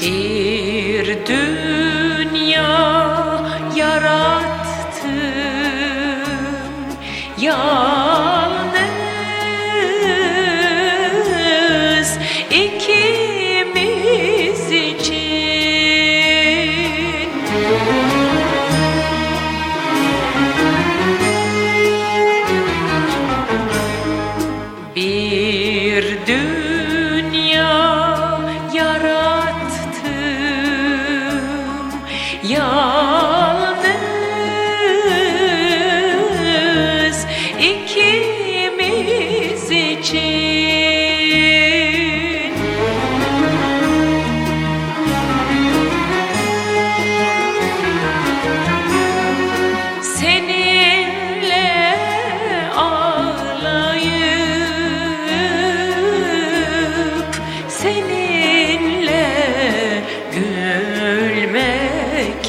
Bir dünya yarattım yalnız ikimiz için. Bir dünya 呀。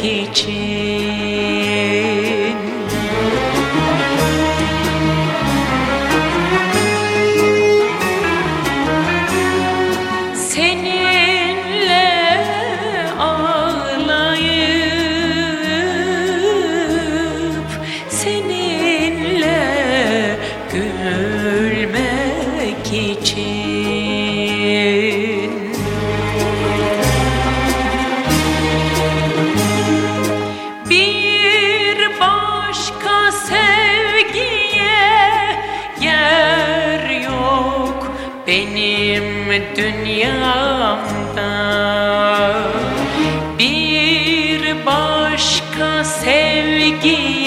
İçin. Seninle ağlayıp Seninle gülmek için benim dünyamda. Bir başka sevgiye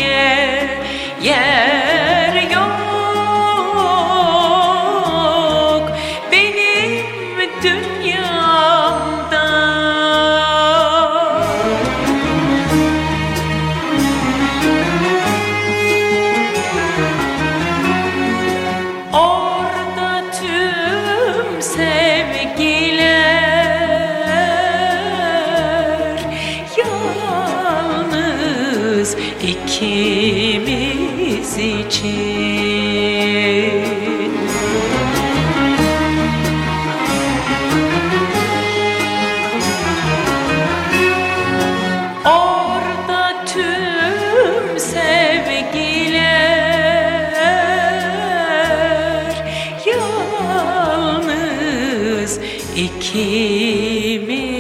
ikimiz için. Orada tüm sevgiler yalnız ikimiz